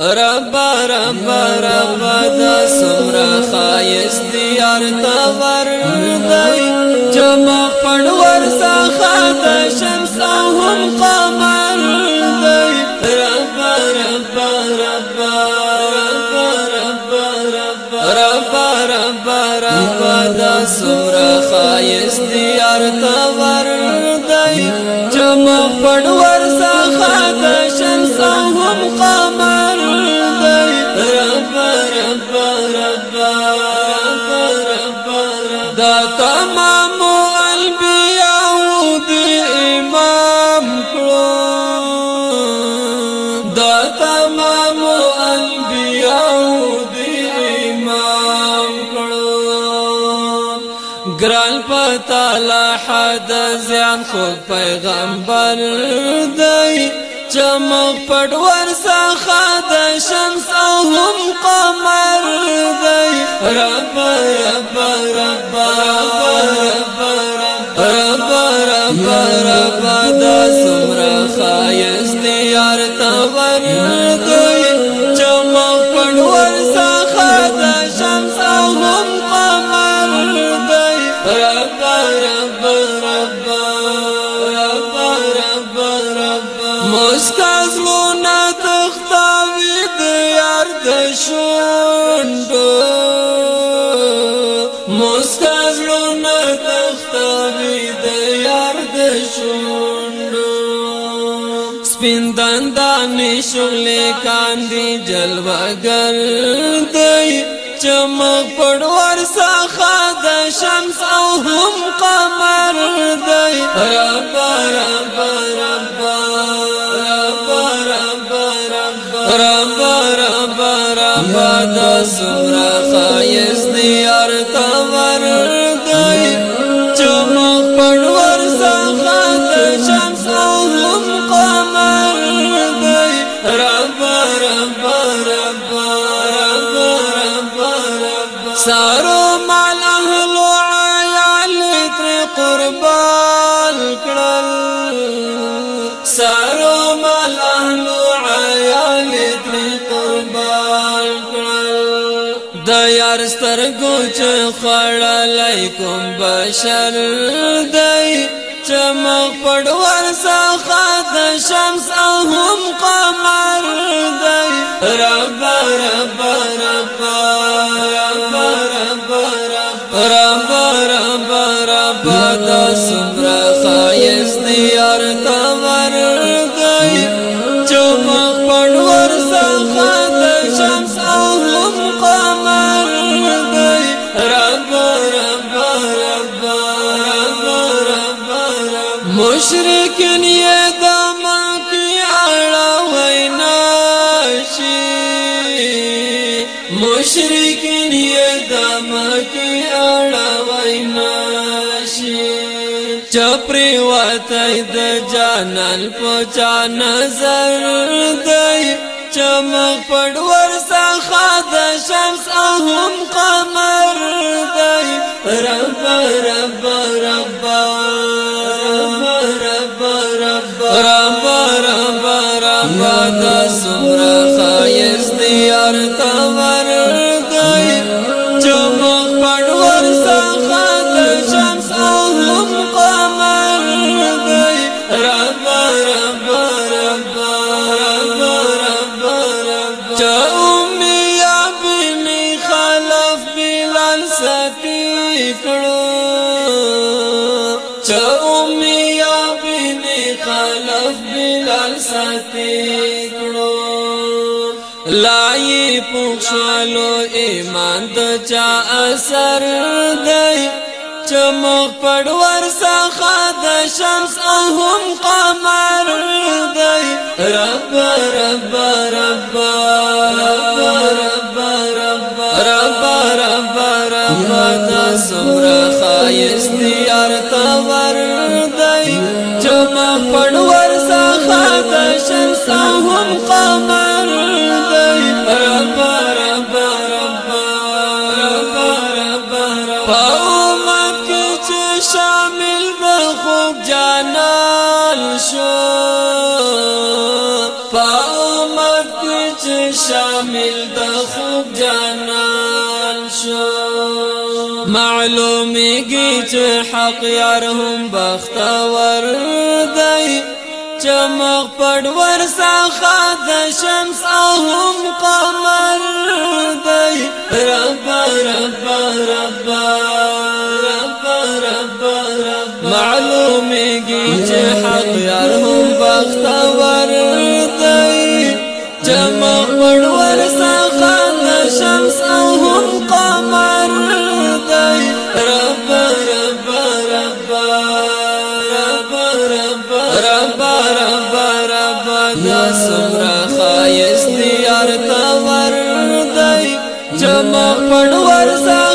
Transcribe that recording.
رب رب رب دا سمرا خایست دیار تا وردائی جمع پڑور ساخا دا شمس هم قمر دائی رب رب رب رب رب رب دا سمرا خایست دیار تا وردائی جمع پڑور تمام الانبیاء د امام کړو دا تمام الانبیاء د امام کړو ګران پتا لا حد زیان خو پیغمبر دی چمک پډور څخه د شمس او هم قمر دی رب رب رب رب رب رب رب دا سمرا خایست یار تور دی چمک پډور څخه د شمس او هم قمر دی رب رب لنډو مستغلو نه تختوي د یار د شوندو سپین دندانې شغلې کاندي جلوګر دی چمک پړور څخه د شمس او هم قمر دی رب رب رب, رب وادا سمرا خایس دیار تور دائی چمخ پڑور سخات شمس اوف قمر دائی ربا ربا ربا ربا ربا ربا سارو د یار سترګو چې خړلای کوم بشر دی چمک پړور څخه د شمس او هم قمر دی رب رب رب رب رب رب رب رب د سم مشرکین یې د مکی اړوي ناشي چپری وته د جانان په چا نظر دی چمک پډور څخه د شمس اهم قمر دی رب رب رب, رب الله پوښلو ایمان د چا اثر دی چمخ پړور څخه د شمس هم قمر دی رب رب رب رب رب رب رب رب دا سمرا خایست یار تور دی چمخ پړور څخه د شمس هم قمر چې شامل جنان جانان شو معلومیږي قيت حق يارهم بخت وردي دی چمغ ورسا خاد شمس اهم قمر دي ربا ربا ربا ربا ربا ربا معلومیږي قيت چمک پړ ورسا